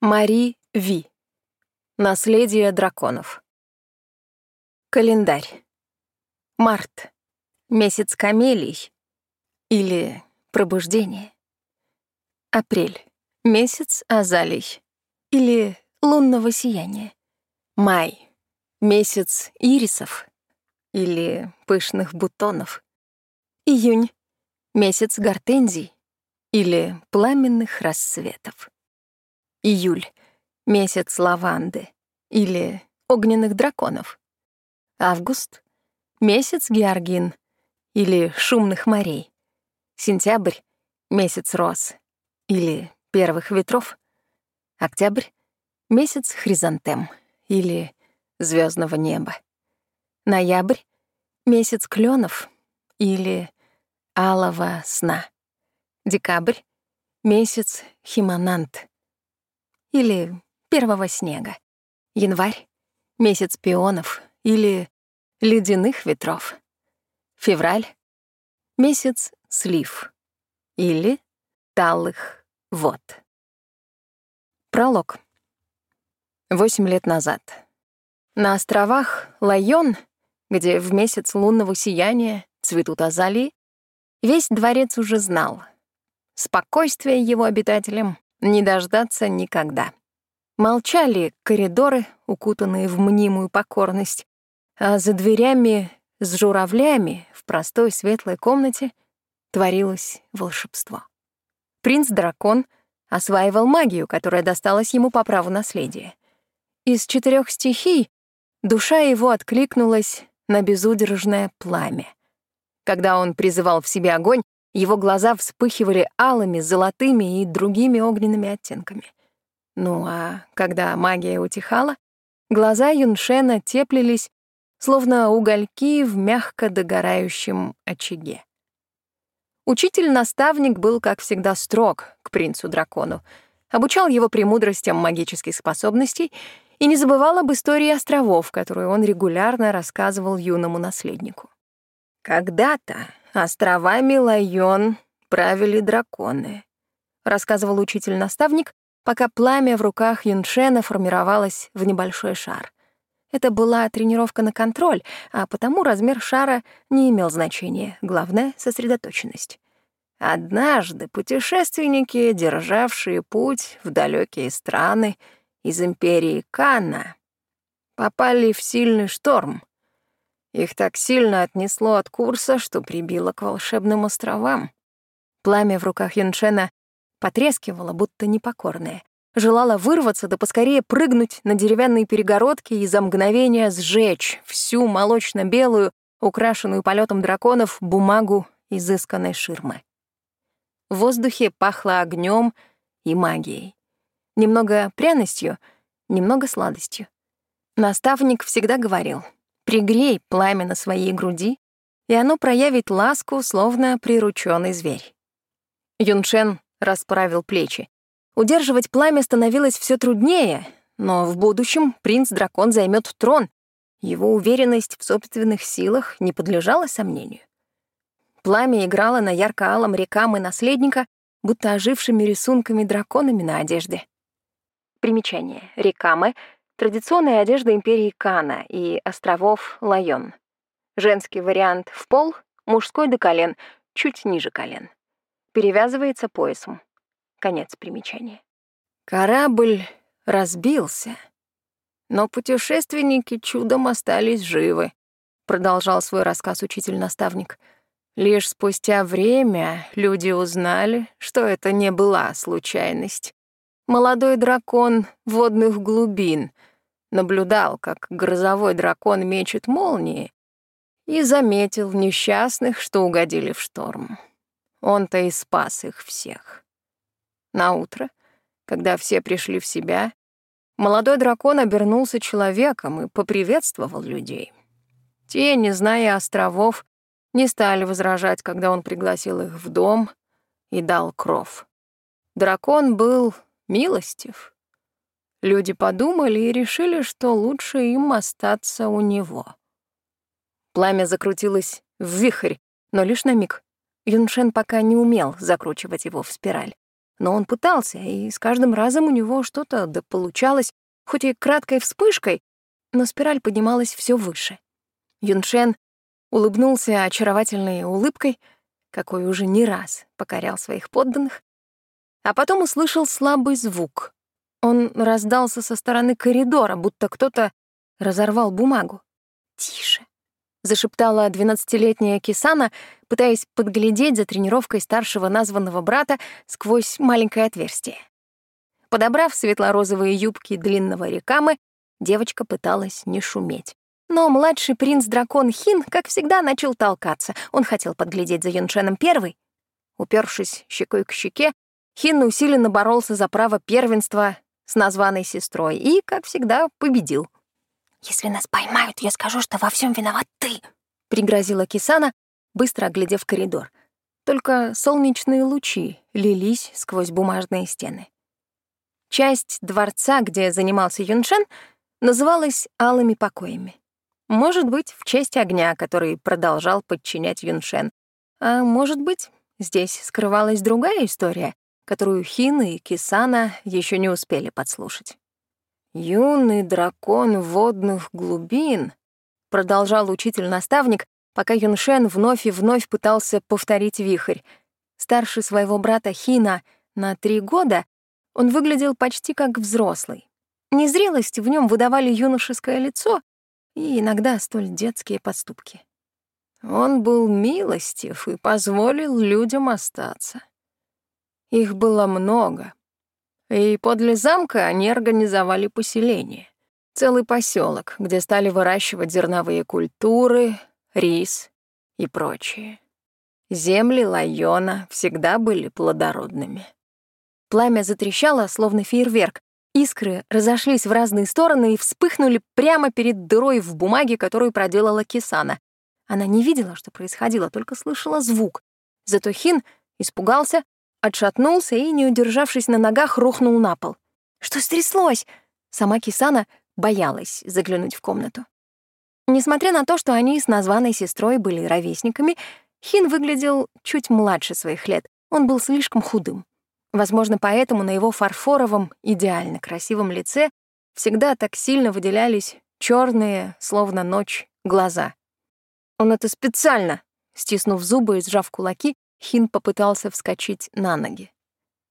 Мари Ви. Наследие драконов. Календарь. Март. Месяц камелий. Или пробуждение. Апрель. Месяц азалий. Или лунного сияния. Май. Месяц ирисов. Или пышных бутонов. Июнь. Месяц гортензий. Или пламенных рассветов. Июль — месяц лаванды. Или огненных драконов. Август — месяц георгин. Или шумных морей. Сентябрь — месяц роз. Или первых ветров. Октябрь — месяц хризантем. Или звездного неба. Ноябрь — месяц кленов или алого сна. Декабрь — месяц химонант или первого снега. Январь — месяц пионов или ледяных ветров. Февраль — месяц слив или талых вод. Пролог. Восемь лет назад. На островах Лайон, где в месяц лунного сияния цветут азалии, весь дворец уже знал. Спокойствие его обитателям не дождаться никогда. Молчали коридоры, укутанные в мнимую покорность, а за дверями с журавлями в простой светлой комнате творилось волшебство. Принц-дракон осваивал магию, которая досталась ему по праву наследия. Из четырех стихий душа его откликнулась на безудержное пламя. Когда он призывал в себе огонь, его глаза вспыхивали алыми, золотыми и другими огненными оттенками. Ну а когда магия утихала, глаза Юншена теплились, словно угольки в мягко догорающем очаге. Учитель-наставник был, как всегда, строг к принцу-дракону, обучал его премудростям магических способностей и не забывал об истории островов, которую он регулярно рассказывал юному наследнику. Когда-то островами Лайон правили драконы, рассказывал учитель-наставник, пока пламя в руках Юншена формировалось в небольшой шар. Это была тренировка на контроль, а потому размер шара не имел значения, главное — сосредоточенность. Однажды путешественники, державшие путь в далекие страны из империи Кана, попали в сильный шторм, их так сильно отнесло от курса, что прибило к волшебным островам. Пламя в руках Юншена потрескивало, будто непокорное. Желала вырваться, да поскорее прыгнуть на деревянные перегородки и за мгновение сжечь всю молочно-белую, украшенную полетом драконов, бумагу изысканной ширмы. В воздухе пахло огнем и магией. Немного пряностью, немного сладостью. Наставник всегда говорил — Пригрей пламя на своей груди, и оно проявит ласку, словно прирученный зверь. Юншен расправил плечи. Удерживать пламя становилось все труднее, но в будущем принц-дракон займет трон. Его уверенность в собственных силах не подлежала сомнению. Пламя играло на ярко-алом рекам и наследника, будто ожившими рисунками драконами на одежде. Примечание. Рекамы Традиционная одежда империи Кана и островов Лайон. Женский вариант в пол, мужской до колен, чуть ниже колен. Перевязывается поясом. Конец примечания. Корабль разбился, но путешественники чудом остались живы, продолжал свой рассказ учитель-наставник. Лишь спустя время люди узнали, что это не была случайность. Молодой дракон водных глубин — наблюдал, как грозовой дракон мечет молнии, и заметил несчастных, что угодили в шторм. Он-то и спас их всех. На утро, когда все пришли в себя, молодой дракон обернулся человеком и поприветствовал людей. Те, не зная островов, не стали возражать, когда он пригласил их в дом и дал кров. Дракон был милостив, Люди подумали и решили, что лучше им остаться у него. Пламя закрутилось в вихрь, но лишь на миг. Юншен пока не умел закручивать его в спираль. Но он пытался, и с каждым разом у него что-то да получалось, хоть и краткой вспышкой, но спираль поднималась все выше. Юншен улыбнулся очаровательной улыбкой, какой уже не раз покорял своих подданных, а потом услышал слабый звук. Он раздался со стороны коридора, будто кто-то разорвал бумагу. «Тише», — зашептала двенадцатилетняя Кисана, пытаясь подглядеть за тренировкой старшего названного брата сквозь маленькое отверстие. Подобрав светло-розовые юбки длинного рекамы, девочка пыталась не шуметь. Но младший принц-дракон Хин, как всегда, начал толкаться. Он хотел подглядеть за Юншеном первый. Упершись щекой к щеке, Хин усиленно боролся за право первенства с названной сестрой и, как всегда, победил. «Если нас поймают, я скажу, что во всем виноват ты», — пригрозила Кисана, быстро оглядев коридор. Только солнечные лучи лились сквозь бумажные стены. Часть дворца, где занимался Юншен, называлась «Алыми покоями». Может быть, в честь огня, который продолжал подчинять Юншен. А может быть, здесь скрывалась другая история, которую Хин и Кисана еще не успели подслушать. «Юный дракон водных глубин», — продолжал учитель-наставник, пока Юншен вновь и вновь пытался повторить вихрь. Старше своего брата Хина на три года он выглядел почти как взрослый. Незрелость в нем выдавали юношеское лицо и иногда столь детские поступки. Он был милостив и позволил людям остаться. Их было много. И подле замка они организовали поселение. Целый поселок, где стали выращивать зерновые культуры, рис и прочее. Земли Лайона всегда были плодородными. Пламя затрещало, словно фейерверк, Искры разошлись в разные стороны и вспыхнули прямо перед дырой в бумаге, которую проделала Кисана. Она не видела, что происходило, только слышала звук. Зато Хин испугался, отшатнулся и, не удержавшись на ногах, рухнул на пол. «Что стряслось?» Сама Кисана боялась заглянуть в комнату. Несмотря на то, что они с названной сестрой были ровесниками, Хин выглядел чуть младше своих лет. Он был слишком худым. Возможно, поэтому на его фарфоровом, идеально красивом лице всегда так сильно выделялись черные, словно ночь, глаза. Он это специально, стиснув зубы и сжав кулаки, Хин попытался вскочить на ноги.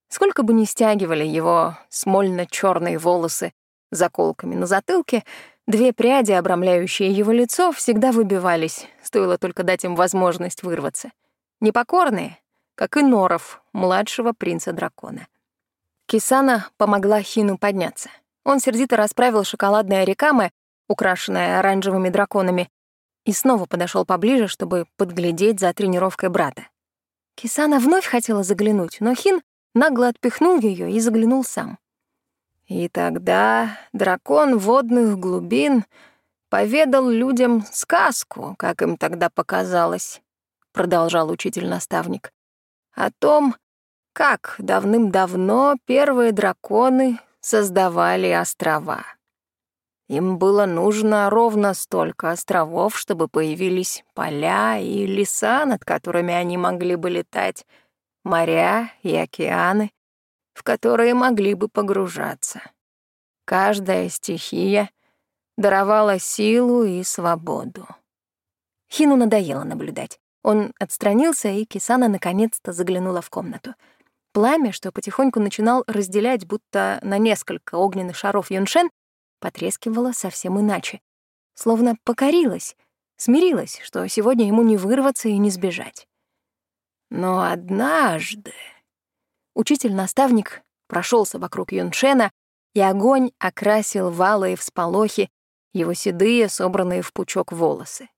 Сколько бы ни стягивали его смольно черные волосы заколками на затылке, две пряди, обрамляющие его лицо, всегда выбивались, стоило только дать им возможность вырваться. Непокорные, как и Норов, младшего принца-дракона. Кисана помогла Хину подняться. Он сердито расправил шоколадное рекамы, украшенное оранжевыми драконами, и снова подошел поближе, чтобы подглядеть за тренировкой брата. Кисана вновь хотела заглянуть, но Хин нагло отпихнул ее и заглянул сам. И тогда дракон водных глубин поведал людям сказку, как им тогда показалось, продолжал учитель-наставник о том, как давным-давно первые драконы создавали острова. Им было нужно ровно столько островов, чтобы появились поля и леса, над которыми они могли бы летать, моря и океаны, в которые могли бы погружаться. Каждая стихия даровала силу и свободу. Хину надоело наблюдать. Он отстранился, и Кисана наконец-то заглянула в комнату. Пламя, что потихоньку начинал разделять будто на несколько огненных шаров Юншен, потрескивало совсем иначе. Словно покорилась, смирилась, что сегодня ему не вырваться и не сбежать. Но однажды... Учитель-наставник прошелся вокруг Юншена, и огонь окрасил валы и всполохи его седые, собранные в пучок волосы.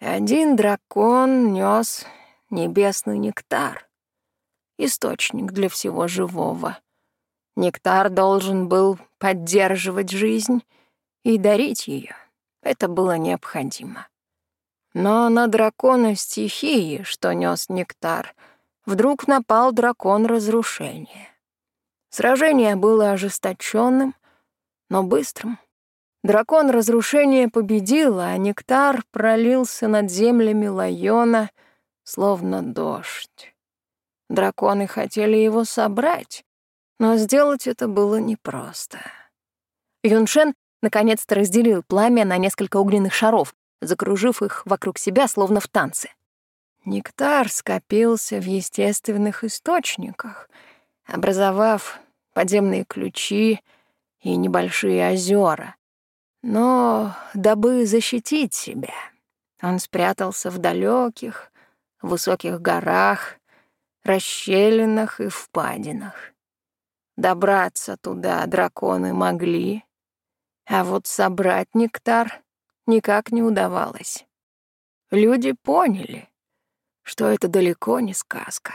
Один дракон нес небесный нектар, источник для всего живого. Нектар должен был поддерживать жизнь и дарить ее. Это было необходимо. Но на дракона стихии, что нес нектар, вдруг напал дракон разрушения. Сражение было ожесточенным, но быстрым. Дракон разрушения победил, а нектар пролился над землями Лайона, словно дождь. Драконы хотели его собрать, но сделать это было непросто. Юншен наконец-то разделил пламя на несколько огненных шаров, закружив их вокруг себя, словно в танце. Нектар скопился в естественных источниках, образовав подземные ключи и небольшие озера. Но, дабы защитить себя, он спрятался в далеких, высоких горах, расщелинах и впадинах. Добраться туда драконы могли, а вот собрать нектар никак не удавалось. Люди поняли, что это далеко не сказка.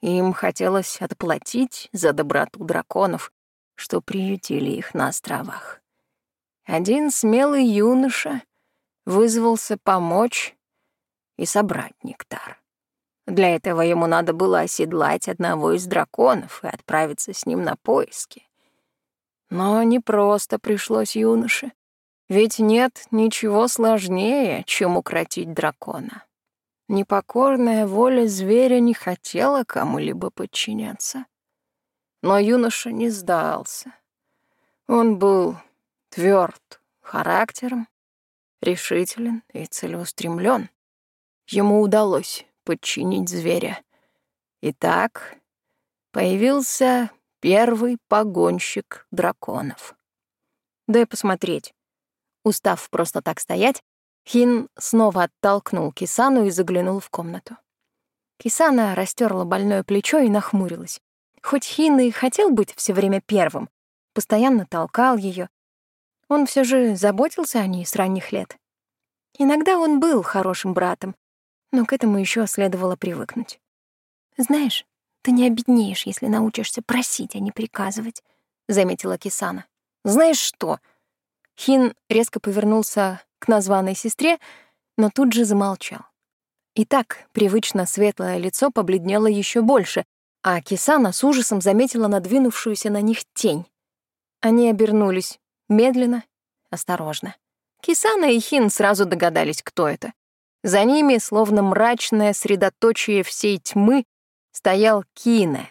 Им хотелось отплатить за доброту драконов, что приютили их на островах. Один смелый юноша вызвался помочь и собрать нектар. Для этого ему надо было оседлать одного из драконов и отправиться с ним на поиски. Но не просто пришлось юноше, ведь нет ничего сложнее, чем укротить дракона. Непокорная воля зверя не хотела кому-либо подчиняться. Но юноша не сдался. Он был тверд характером, решителен и целеустремлен. Ему удалось подчинить зверя. Итак, появился первый погонщик драконов. Дай посмотреть. Устав просто так стоять, Хин снова оттолкнул Кисану и заглянул в комнату. Кисана растерла больное плечо и нахмурилась. Хоть Хин и хотел быть все время первым, постоянно толкал ее, он все же заботился о ней с ранних лет. Иногда он был хорошим братом, но к этому еще следовало привыкнуть. «Знаешь, ты не обеднеешь, если научишься просить, а не приказывать», — заметила Кисана. «Знаешь что?» Хин резко повернулся к названной сестре, но тут же замолчал. И так привычно светлое лицо побледнело еще больше, а Кисана с ужасом заметила надвинувшуюся на них тень. Они обернулись медленно, осторожно. Кисана и Хин сразу догадались, кто это. За ними, словно мрачное средоточие всей тьмы, стоял Кине.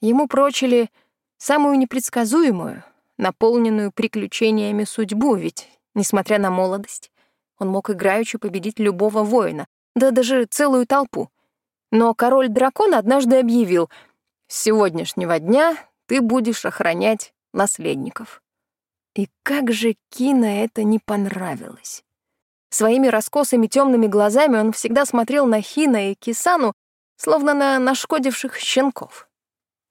Ему прочили самую непредсказуемую, наполненную приключениями судьбу, ведь Несмотря на молодость, он мог играючи победить любого воина, да даже целую толпу. Но король дракон однажды объявил, «С сегодняшнего дня ты будешь охранять наследников». И как же Кина это не понравилось. Своими раскосыми темными глазами он всегда смотрел на Хина и Кисану, словно на нашкодивших щенков.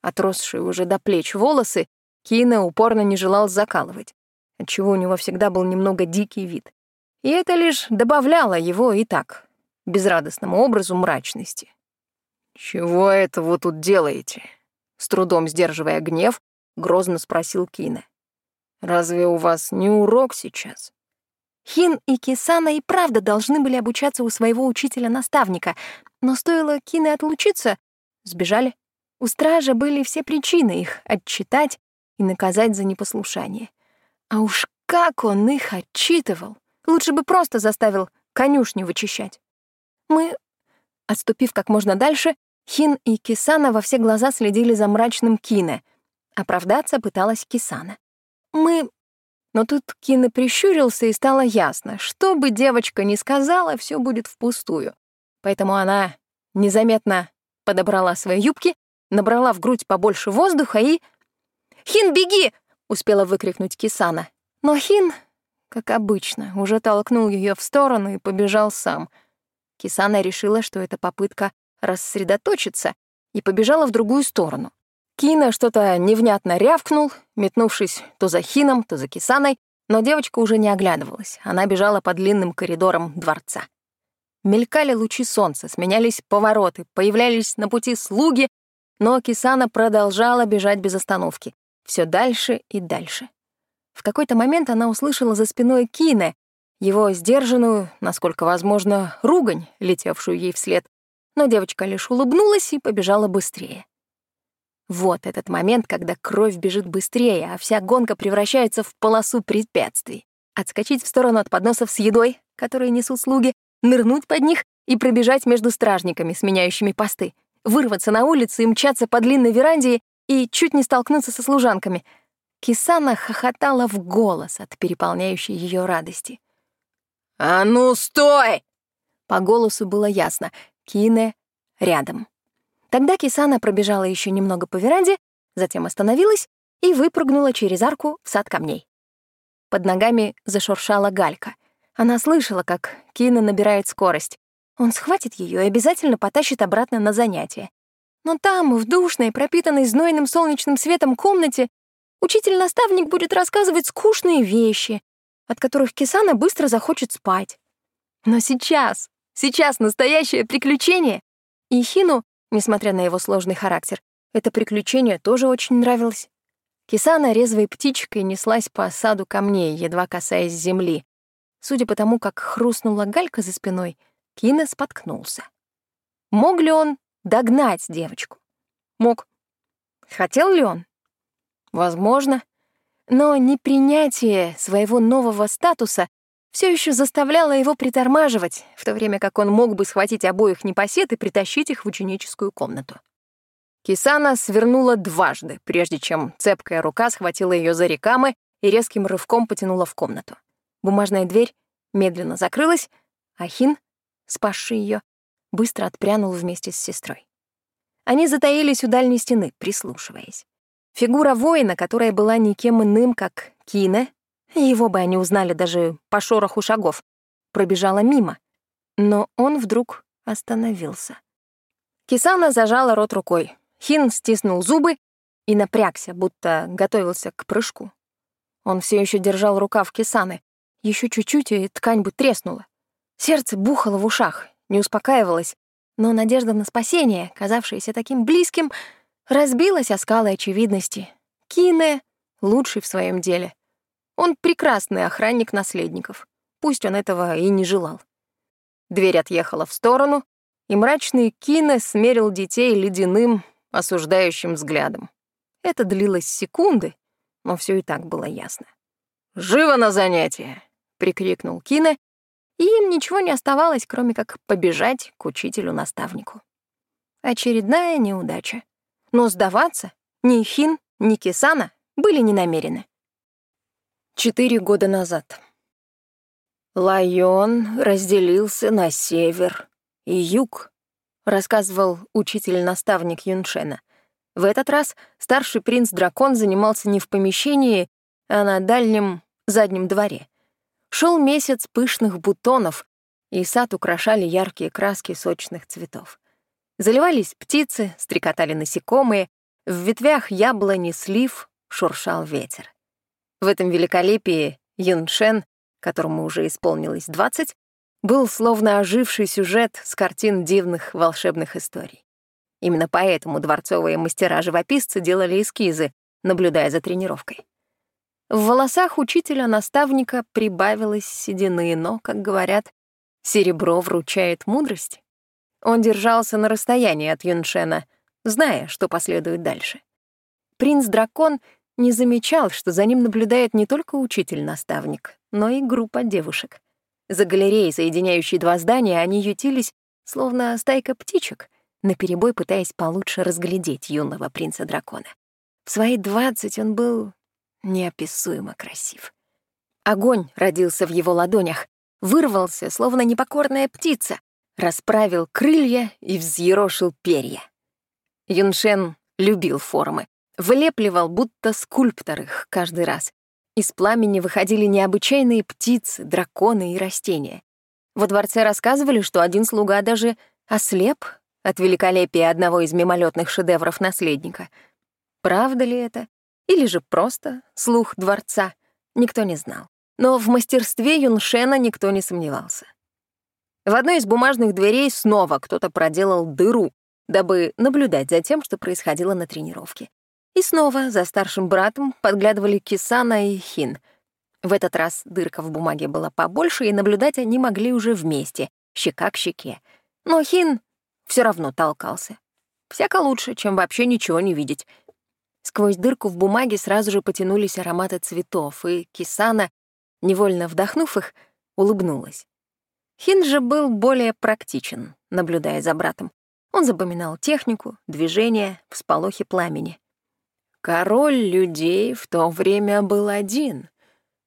Отросшие уже до плеч волосы Кина упорно не желал закалывать отчего у него всегда был немного дикий вид. И это лишь добавляло его и так, безрадостному образу мрачности. «Чего это вы тут делаете?» С трудом сдерживая гнев, грозно спросил Кина. «Разве у вас не урок сейчас?» Хин и Кисана и правда должны были обучаться у своего учителя-наставника, но стоило Кине отлучиться, сбежали. У стража были все причины их отчитать и наказать за непослушание. А уж как он их отчитывал! Лучше бы просто заставил конюшню вычищать. Мы, отступив как можно дальше, Хин и Кисана во все глаза следили за мрачным Кине. Оправдаться пыталась Кисана. Мы... Но тут Кине прищурился, и стало ясно, что бы девочка ни сказала, все будет впустую. Поэтому она незаметно подобрала свои юбки, набрала в грудь побольше воздуха и... «Хин, беги!» успела выкрикнуть Кисана. Но Хин, как обычно, уже толкнул ее в сторону и побежал сам. Кисана решила, что это попытка рассредоточиться, и побежала в другую сторону. Кина что-то невнятно рявкнул, метнувшись то за Хином, то за Кисаной, но девочка уже не оглядывалась. Она бежала по длинным коридорам дворца. Мелькали лучи солнца, сменялись повороты, появлялись на пути слуги, но Кисана продолжала бежать без остановки все дальше и дальше. В какой-то момент она услышала за спиной Кине, его сдержанную, насколько возможно, ругань, летевшую ей вслед, но девочка лишь улыбнулась и побежала быстрее. Вот этот момент, когда кровь бежит быстрее, а вся гонка превращается в полосу препятствий. Отскочить в сторону от подносов с едой, которые несут слуги, нырнуть под них и пробежать между стражниками, сменяющими посты. вырваться на улицу и мчаться по длинной веранде и чуть не столкнуться со служанками. Кисана хохотала в голос от переполняющей ее радости. «А ну, стой!» По голосу было ясно. Кине рядом. Тогда Кисана пробежала еще немного по веранде, затем остановилась и выпрыгнула через арку в сад камней. Под ногами зашуршала галька. Она слышала, как Кина набирает скорость. Он схватит ее и обязательно потащит обратно на занятия. Но там, в душной, пропитанной знойным солнечным светом комнате, учитель-наставник будет рассказывать скучные вещи, от которых Кисана быстро захочет спать. Но сейчас, сейчас настоящее приключение. И Хину, несмотря на его сложный характер, это приключение тоже очень нравилось. Кисана резвой птичкой неслась по саду камней, едва касаясь земли. Судя по тому, как хрустнула галька за спиной, Кина споткнулся. Мог ли он догнать девочку? Мог. Хотел ли он? Возможно. Но непринятие своего нового статуса все еще заставляло его притормаживать, в то время как он мог бы схватить обоих непосед и притащить их в ученическую комнату. Кисана свернула дважды, прежде чем цепкая рука схватила ее за рекамы и резким рывком потянула в комнату. Бумажная дверь медленно закрылась, а Хин, спасший ее, быстро отпрянул вместе с сестрой. Они затаились у дальней стены, прислушиваясь. Фигура воина, которая была никем иным, как Кине, его бы они узнали даже по шороху шагов, пробежала мимо. Но он вдруг остановился. Кисана зажала рот рукой. Хин стиснул зубы и напрягся, будто готовился к прыжку. Он все еще держал рукав Кисаны. Еще чуть-чуть, и ткань бы треснула. Сердце бухало в ушах, не успокаивалось, но надежда на спасение, казавшаяся таким близким, разбилась о скалы очевидности. Кине — лучший в своем деле. Он прекрасный охранник наследников, пусть он этого и не желал. Дверь отъехала в сторону, и мрачный Кине смерил детей ледяным, осуждающим взглядом. Это длилось секунды, но все и так было ясно. «Живо на занятие!» — прикрикнул Кине, и им ничего не оставалось, кроме как побежать к учителю-наставнику. Очередная неудача. Но сдаваться ни Хин, ни Кисана были не намерены. Четыре года назад. Лайон разделился на север и юг, рассказывал учитель-наставник Юншена. В этот раз старший принц-дракон занимался не в помещении, а на дальнем заднем дворе. Шел месяц пышных бутонов, и сад украшали яркие краски сочных цветов. Заливались птицы, стрекотали насекомые, в ветвях яблони слив шуршал ветер. В этом великолепии Юншен, которому уже исполнилось 20, был словно оживший сюжет с картин дивных волшебных историй. Именно поэтому дворцовые мастера-живописцы делали эскизы, наблюдая за тренировкой. В волосах учителя-наставника прибавилось седины, но, как говорят, серебро вручает мудрость. Он держался на расстоянии от Юншена, зная, что последует дальше. Принц-дракон не замечал, что за ним наблюдает не только учитель-наставник, но и группа девушек. За галереей, соединяющей два здания, они ютились, словно стайка птичек, наперебой пытаясь получше разглядеть юного принца-дракона. В свои двадцать он был неописуемо красив. Огонь родился в его ладонях, вырвался, словно непокорная птица, расправил крылья и взъерошил перья. Юншен любил формы, вылепливал, будто скульптор их каждый раз. Из пламени выходили необычайные птицы, драконы и растения. Во дворце рассказывали, что один слуга даже ослеп от великолепия одного из мимолетных шедевров наследника. Правда ли это? Или же просто слух дворца, никто не знал. Но в мастерстве Юншена никто не сомневался. В одной из бумажных дверей снова кто-то проделал дыру, дабы наблюдать за тем, что происходило на тренировке. И снова за старшим братом подглядывали Кисана и Хин. В этот раз дырка в бумаге была побольше, и наблюдать они могли уже вместе, щека к щеке. Но Хин все равно толкался. Всяко лучше, чем вообще ничего не видеть — Сквозь дырку в бумаге сразу же потянулись ароматы цветов, и Кисана, невольно вдохнув их, улыбнулась. Хин же был более практичен, наблюдая за братом. Он запоминал технику, движение, всполохи пламени. Король людей в то время был один,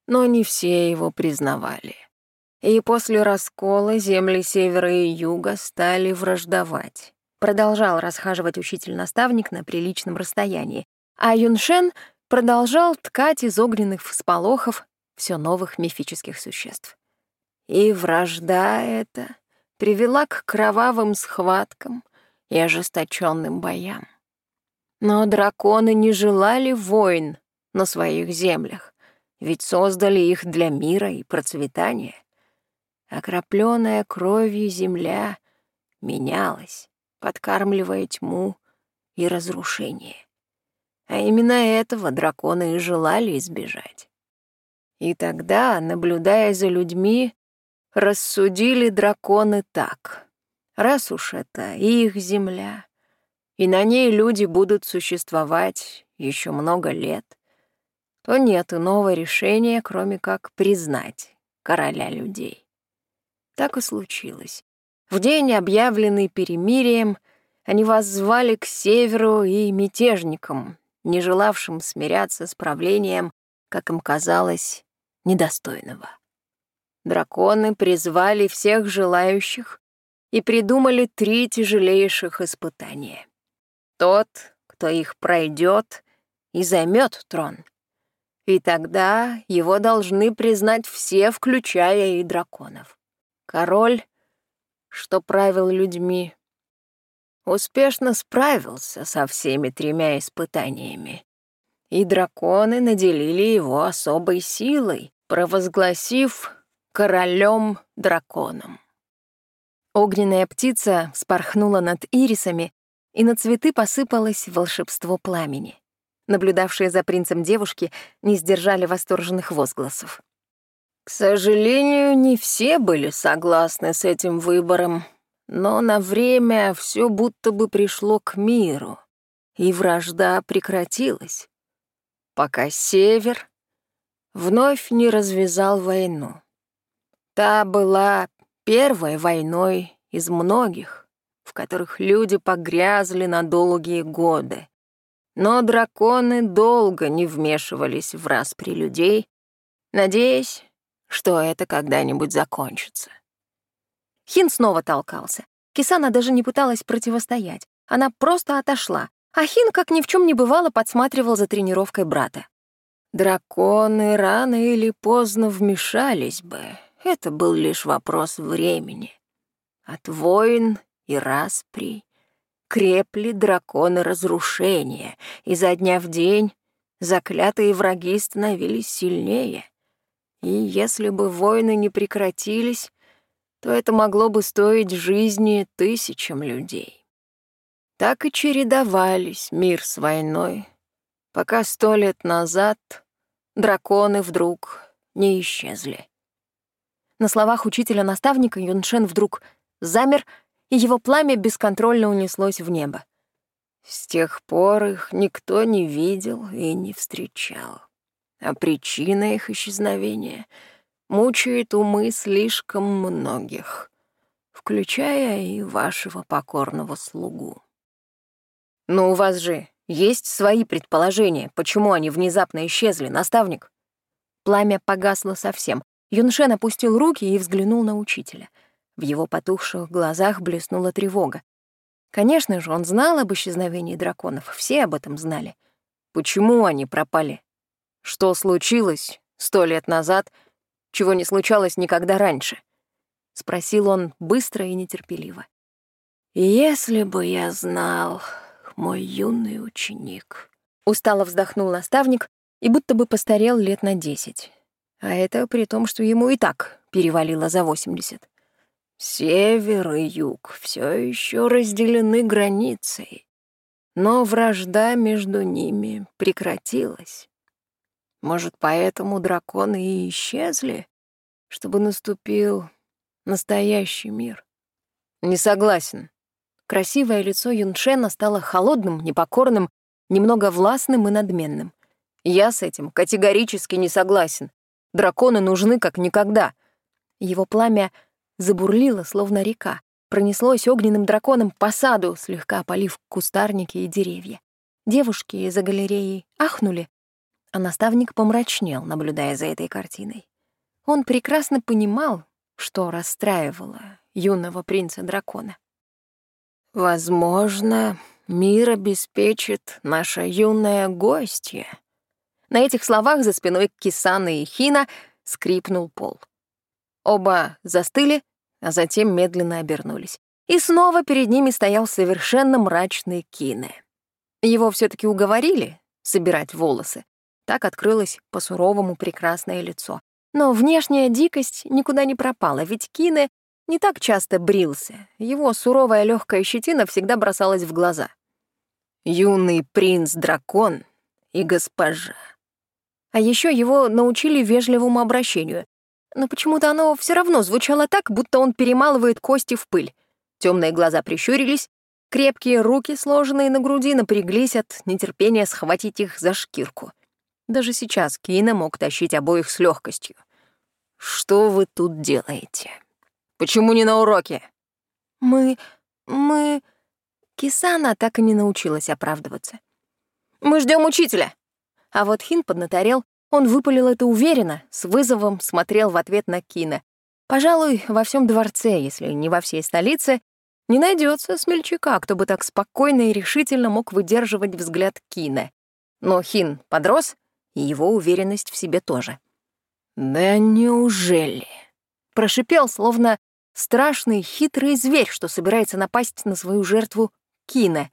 но не все его признавали. И после раскола земли севера и юга стали враждовать. Продолжал расхаживать учитель-наставник на приличном расстоянии, а Юншен продолжал ткать из огненных всполохов все новых мифических существ. И вражда эта привела к кровавым схваткам и ожесточенным боям. Но драконы не желали войн на своих землях, ведь создали их для мира и процветания. Окропленная кровью земля менялась, подкармливая тьму и разрушение. А именно этого драконы и желали избежать. И тогда, наблюдая за людьми, рассудили драконы так. Раз уж это их земля, и на ней люди будут существовать еще много лет, то нет иного решения, кроме как признать короля людей. Так и случилось. В день, объявленный перемирием, они воззвали к северу и мятежникам, не желавшим смиряться с правлением, как им казалось, недостойного. Драконы призвали всех желающих и придумали три тяжелейших испытания. Тот, кто их пройдет и займет трон. И тогда его должны признать все, включая и драконов. Король, что правил людьми, успешно справился со всеми тремя испытаниями, и драконы наделили его особой силой, провозгласив королем-драконом. Огненная птица вспорхнула над ирисами, и на цветы посыпалось волшебство пламени. Наблюдавшие за принцем девушки не сдержали восторженных возгласов. К сожалению, не все были согласны с этим выбором, но на время все будто бы пришло к миру, и вражда прекратилась, пока Север вновь не развязал войну. Та была первой войной из многих, в которых люди погрязли на долгие годы. Но драконы долго не вмешивались в распри людей, надеясь, что это когда-нибудь закончится. Хин снова толкался. Кисана даже не пыталась противостоять. Она просто отошла, а Хин, как ни в чем не бывало, подсматривал за тренировкой брата. Драконы рано или поздно вмешались бы. Это был лишь вопрос времени. От войн и распри крепли драконы разрушения, и за дня в день заклятые враги становились сильнее. И если бы войны не прекратились, то это могло бы стоить жизни тысячам людей. Так и чередовались мир с войной, пока сто лет назад драконы вдруг не исчезли. На словах учителя-наставника Юншен вдруг замер, и его пламя бесконтрольно унеслось в небо. С тех пор их никто не видел и не встречал. А причина их исчезновения мучает умы слишком многих, включая и вашего покорного слугу. Но у вас же есть свои предположения, почему они внезапно исчезли, наставник? Пламя погасло совсем. Юншен опустил руки и взглянул на учителя. В его потухших глазах блеснула тревога. Конечно же, он знал об исчезновении драконов, все об этом знали. Почему они пропали? Что случилось сто лет назад, чего не случалось никогда раньше? Спросил он быстро и нетерпеливо. «Если бы я знал, мой юный ученик», — устало вздохнул наставник и будто бы постарел лет на десять. А это при том, что ему и так перевалило за восемьдесят. Север и юг все еще разделены границей, но вражда между ними прекратилась. Может, поэтому драконы и исчезли, чтобы наступил настоящий мир? Не согласен. Красивое лицо Юншена стало холодным, непокорным, немного властным и надменным. Я с этим категорически не согласен. Драконы нужны как никогда. Его пламя забурлило, словно река. пронеслось огненным драконом по саду, слегка опалив кустарники и деревья. Девушки из-за галереи ахнули, а наставник помрачнел, наблюдая за этой картиной. Он прекрасно понимал, что расстраивало юного принца-дракона. «Возможно, мир обеспечит наша юная гостья». На этих словах за спиной Кисана и Хина скрипнул пол. Оба застыли, а затем медленно обернулись. И снова перед ними стоял совершенно мрачный Кине. Его все таки уговорили собирать волосы. Так открылось по-суровому прекрасное лицо. Но внешняя дикость никуда не пропала, ведь Кине не так часто брился. Его суровая легкая щетина всегда бросалась в глаза. «Юный принц-дракон и госпожа». А еще его научили вежливому обращению. Но почему-то оно все равно звучало так, будто он перемалывает кости в пыль. Темные глаза прищурились, крепкие руки, сложенные на груди, напряглись от нетерпения схватить их за шкирку. Даже сейчас Кина мог тащить обоих с легкостью. «Что вы тут делаете?» Почему не на уроке?» «Мы... мы...» Кисана так и не научилась оправдываться. «Мы ждем учителя!» А вот Хин поднаторел, он выпалил это уверенно, с вызовом смотрел в ответ на Кина. Пожалуй, во всем дворце, если не во всей столице, не найдется смельчака, кто бы так спокойно и решительно мог выдерживать взгляд Кина. Но Хин подрос, и его уверенность в себе тоже. «Да неужели?» Прошипел, словно страшный, хитрый зверь, что собирается напасть на свою жертву Кина.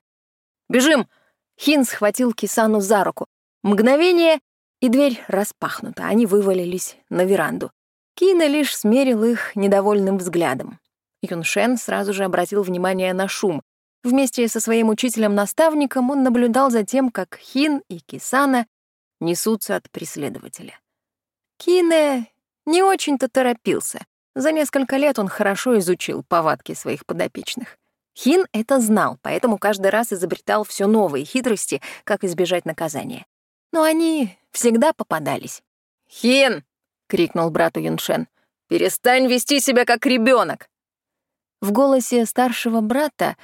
«Бежим!» Хин схватил Кисану за руку. Мгновение, и дверь распахнута. Они вывалились на веранду. Кина лишь смерил их недовольным взглядом. Юншен сразу же обратил внимание на шум. Вместе со своим учителем-наставником он наблюдал за тем, как Хин и Кисана несутся от преследователя. Кине не очень-то торопился. За несколько лет он хорошо изучил повадки своих подопечных. Хин это знал, поэтому каждый раз изобретал все новые хитрости, как избежать наказания. Но они всегда попадались. «Хин!» — крикнул брату Юншен. «Перестань вести себя как ребенок. В голосе старшего брата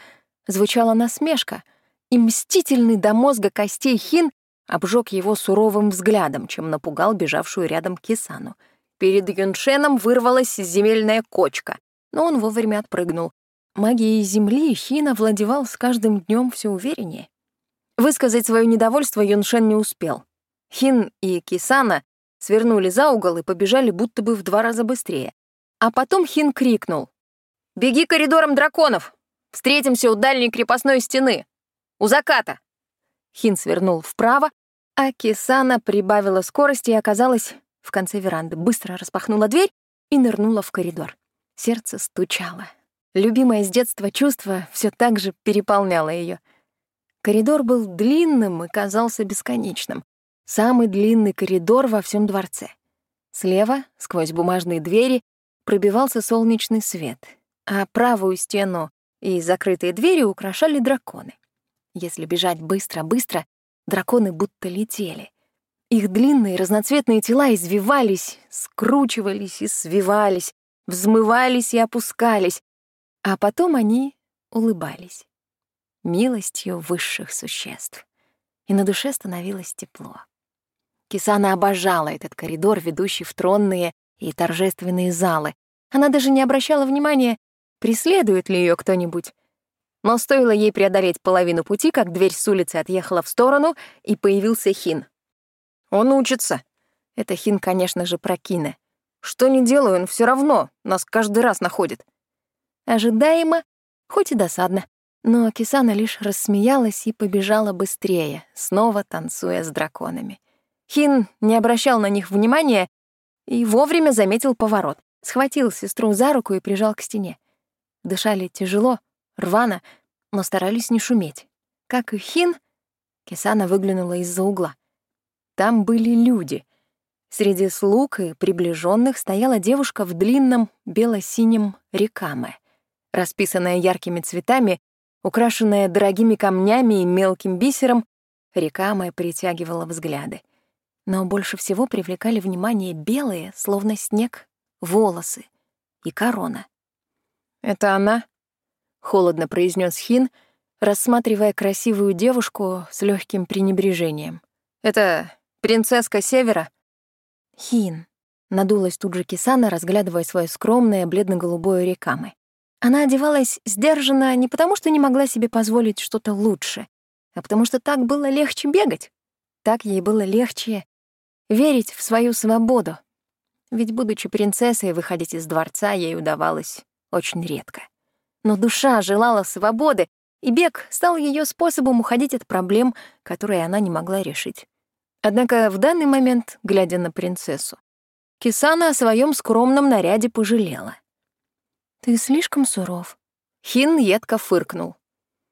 звучала насмешка, и мстительный до мозга костей Хин обжег его суровым взглядом, чем напугал бежавшую рядом Кисану. Перед Юншеном вырвалась земельная кочка, но он вовремя отпрыгнул. Магией земли Хин овладевал с каждым днем все увереннее. Высказать свое недовольство Юншен не успел. Хин и Кисана свернули за угол и побежали будто бы в два раза быстрее. А потом Хин крикнул. «Беги коридором драконов! Встретимся у дальней крепостной стены! У заката!» Хин свернул вправо, а Кисана прибавила скорости и оказалась в конце веранды, быстро распахнула дверь и нырнула в коридор. Сердце стучало. Любимое с детства чувство все так же переполняло ее. Коридор был длинным и казался бесконечным. Самый длинный коридор во всем дворце. Слева, сквозь бумажные двери, пробивался солнечный свет, а правую стену и закрытые двери украшали драконы. Если бежать быстро-быстро, драконы будто летели. Их длинные разноцветные тела извивались, скручивались и свивались, взмывались и опускались, а потом они улыбались милостью высших существ. И на душе становилось тепло. Кисана обожала этот коридор, ведущий в тронные и торжественные залы. Она даже не обращала внимания, преследует ли ее кто-нибудь. Но стоило ей преодолеть половину пути, как дверь с улицы отъехала в сторону, и появился Хин. Он учится. Это Хин, конечно же, про Кина. Что не делаю, он все равно нас каждый раз находит. Ожидаемо, хоть и досадно. Но Кисана лишь рассмеялась и побежала быстрее, снова танцуя с драконами. Хин не обращал на них внимания и вовремя заметил поворот. Схватил сестру за руку и прижал к стене. Дышали тяжело, рвано, но старались не шуметь. Как и Хин, Кисана выглянула из-за угла. Там были люди. Среди слуг и приближенных стояла девушка в длинном бело-синем рекаме, расписанная яркими цветами, украшенная дорогими камнями и мелким бисером, рекаме притягивала взгляды. Но больше всего привлекали внимание белые, словно снег, волосы и корона. «Это она?» — холодно произнес Хин, рассматривая красивую девушку с легким пренебрежением. «Это принцесска Севера?» «Хин», — надулась тут же Кисана, разглядывая свое скромное бледно-голубое рекамы. Она одевалась сдержанно не потому, что не могла себе позволить что-то лучше, а потому что так было легче бегать. Так ей было легче верить в свою свободу. Ведь, будучи принцессой, выходить из дворца ей удавалось очень редко. Но душа желала свободы, и бег стал ее способом уходить от проблем, которые она не могла решить. Однако в данный момент, глядя на принцессу, Кисана о своем скромном наряде пожалела. «Ты слишком суров». Хин едко фыркнул.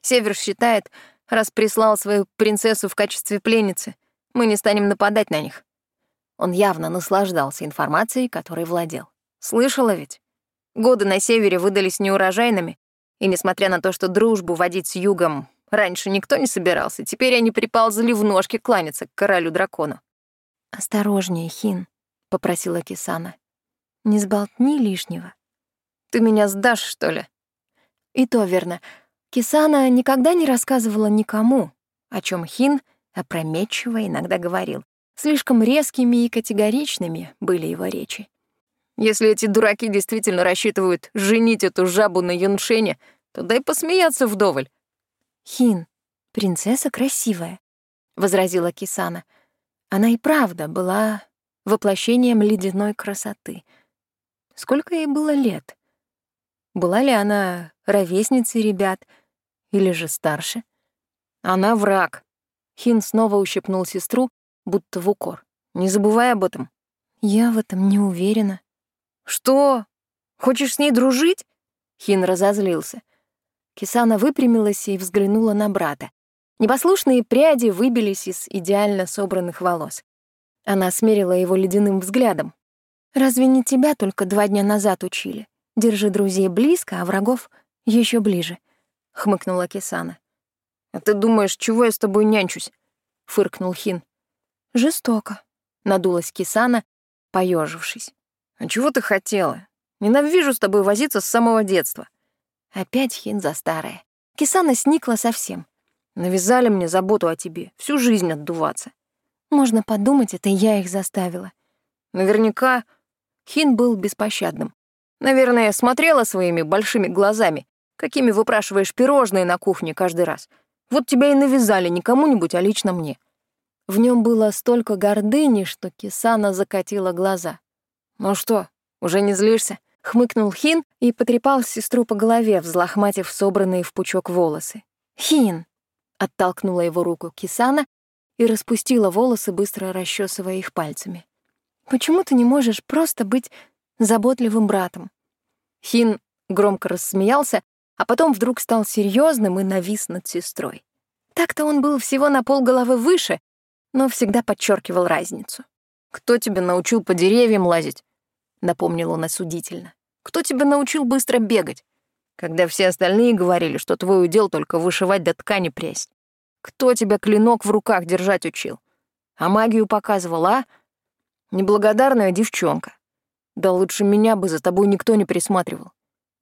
Север считает, раз прислал свою принцессу в качестве пленницы, мы не станем нападать на них. Он явно наслаждался информацией, которой владел. Слышала ведь? Годы на севере выдались неурожайными, и несмотря на то, что дружбу водить с югом раньше никто не собирался, теперь они приползли в ножки кланяться к королю-дракону. «Осторожнее, Хин», — попросила Кисана. «Не сболтни лишнего». «Ты меня сдашь, что ли?» И то верно. Кисана никогда не рассказывала никому, о чем Хин опрометчиво иногда говорил. Слишком резкими и категоричными были его речи. Если эти дураки действительно рассчитывают женить эту жабу на Юншене, то дай посмеяться вдоволь. «Хин, принцесса красивая», — возразила Кисана. Она и правда была воплощением ледяной красоты. Сколько ей было лет? Была ли она ровесницей ребят или же старше? Она враг. Хин снова ущипнул сестру, будто в укор. Не забывай об этом. Я в этом не уверена. «Что? Хочешь с ней дружить?» Хин разозлился. Кисана выпрямилась и взглянула на брата. Непослушные пряди выбились из идеально собранных волос. Она смерила его ледяным взглядом. «Разве не тебя только два дня назад учили? Держи друзей близко, а врагов еще ближе», — хмыкнула Кисана. «А ты думаешь, чего я с тобой нянчусь?» — фыркнул Хин. «Жестоко», — надулась Кисана, поежившись. «А чего ты хотела? Ненавижу с тобой возиться с самого детства». Опять Хин за старое. Кисана сникла совсем. Навязали мне заботу о тебе, всю жизнь отдуваться. Можно подумать, это я их заставила. Наверняка Хин был беспощадным. Наверное, смотрела своими большими глазами, какими выпрашиваешь пирожные на кухне каждый раз. Вот тебя и навязали не кому-нибудь, а лично мне. В нем было столько гордыни, что Кисана закатила глаза. «Ну что, уже не злишься?» — хмыкнул Хин и потрепал сестру по голове, взлохматив собранные в пучок волосы. «Хин!» — оттолкнула его руку Кисана и распустила волосы, быстро расчесывая их пальцами. «Почему ты не можешь просто быть заботливым братом?» Хин громко рассмеялся, а потом вдруг стал серьезным и навис над сестрой. Так-то он был всего на полголовы выше, но всегда подчеркивал разницу. «Кто тебя научил по деревьям лазить?» — напомнил он осудительно. «Кто тебя научил быстро бегать, когда все остальные говорили, что твой удел только вышивать до ткани прясть? Кто тебя клинок в руках держать учил? А магию показывал, а? Неблагодарная девчонка. Да лучше меня бы за тобой никто не присматривал.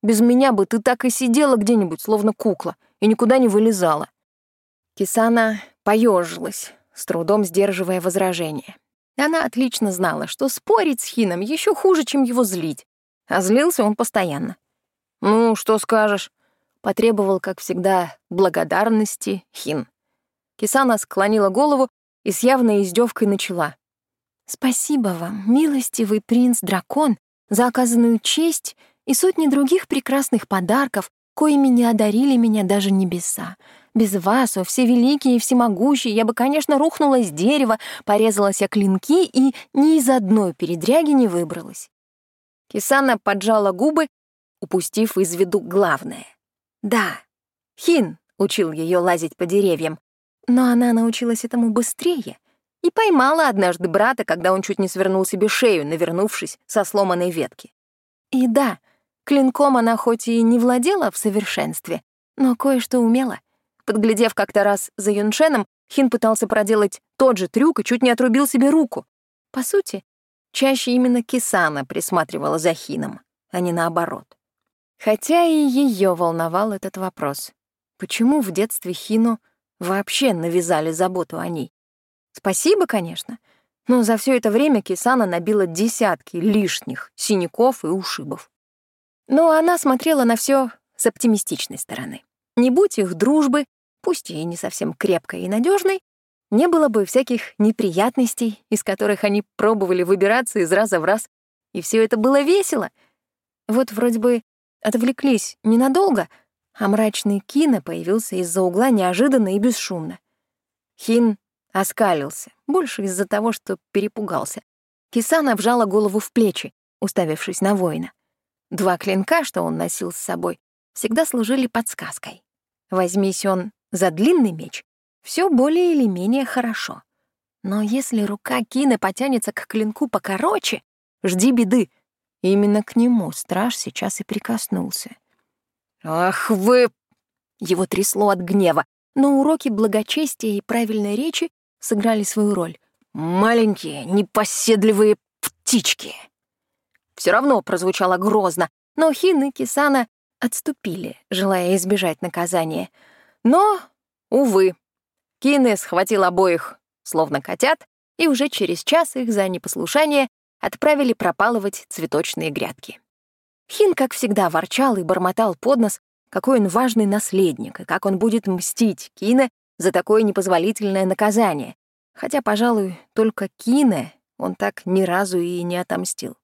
Без меня бы ты так и сидела где-нибудь, словно кукла, и никуда не вылезала». Кисана поежилась, с трудом сдерживая возражение. Она отлично знала, что спорить с Хином еще хуже, чем его злить. А злился он постоянно. «Ну, что скажешь?» — потребовал, как всегда, благодарности Хин. Кисана склонила голову и с явной издевкой начала. «Спасибо вам, милостивый принц-дракон, за оказанную честь и сотни других прекрасных подарков, коими не одарили меня даже небеса. Без вас, о всевеликий и всемогущий, я бы, конечно, рухнула с дерева, порезала себе клинки и ни из одной передряги не выбралась. Кисана поджала губы, упустив из виду главное. Да, Хин учил ее лазить по деревьям, но она научилась этому быстрее и поймала однажды брата, когда он чуть не свернул себе шею, навернувшись со сломанной ветки. И да, клинком она хоть и не владела в совершенстве, но кое-что умела. Подглядев как-то раз за Юншеном, Хин пытался проделать тот же трюк и чуть не отрубил себе руку. По сути, чаще именно Кисана присматривала за Хином, а не наоборот. Хотя и ее волновал этот вопрос. Почему в детстве Хину вообще навязали заботу о ней? Спасибо, конечно, но за все это время Кисана набила десятки лишних синяков и ушибов. Но она смотрела на все с оптимистичной стороны. Не будь их дружбы, пусть и не совсем крепкой и надежной, не было бы всяких неприятностей, из которых они пробовали выбираться из раза в раз, и все это было весело. Вот вроде бы отвлеклись ненадолго, а мрачный Кина появился из-за угла неожиданно и бесшумно. Хин оскалился, больше из-за того, что перепугался. Кисана вжала голову в плечи, уставившись на воина. Два клинка, что он носил с собой, всегда служили подсказкой. Возьмись он за длинный меч, все более или менее хорошо. Но если рука Кина потянется к клинку покороче, жди беды. Именно к нему страж сейчас и прикоснулся. «Ах вы!» Его трясло от гнева, но уроки благочестия и правильной речи сыграли свою роль. «Маленькие, непоседливые птички!» Все равно прозвучало грозно, но Хин и Кисана отступили, желая избежать наказания. Но, увы, Кине схватил обоих, словно котят, и уже через час их за непослушание отправили пропалывать цветочные грядки. Хин, как всегда, ворчал и бормотал под нос, какой он важный наследник, и как он будет мстить Кине за такое непозволительное наказание, хотя, пожалуй, только Кине он так ни разу и не отомстил.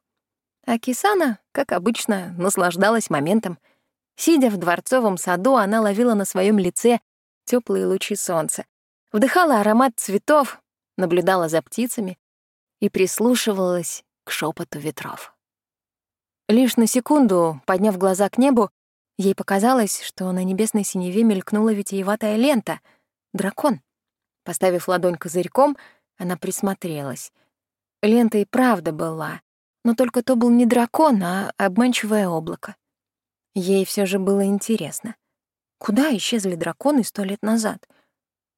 А Кисана, как обычно, наслаждалась моментом. Сидя в дворцовом саду, она ловила на своем лице теплые лучи солнца, вдыхала аромат цветов, наблюдала за птицами и прислушивалась к шепоту ветров. Лишь на секунду, подняв глаза к небу, ей показалось, что на небесной синеве мелькнула витиеватая лента — дракон. Поставив ладонь козырьком, она присмотрелась. Лента и правда была, но только то был не дракон, а обманчивое облако. Ей все же было интересно, куда исчезли драконы сто лет назад —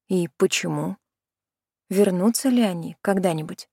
и почему? Вернутся ли они когда-нибудь?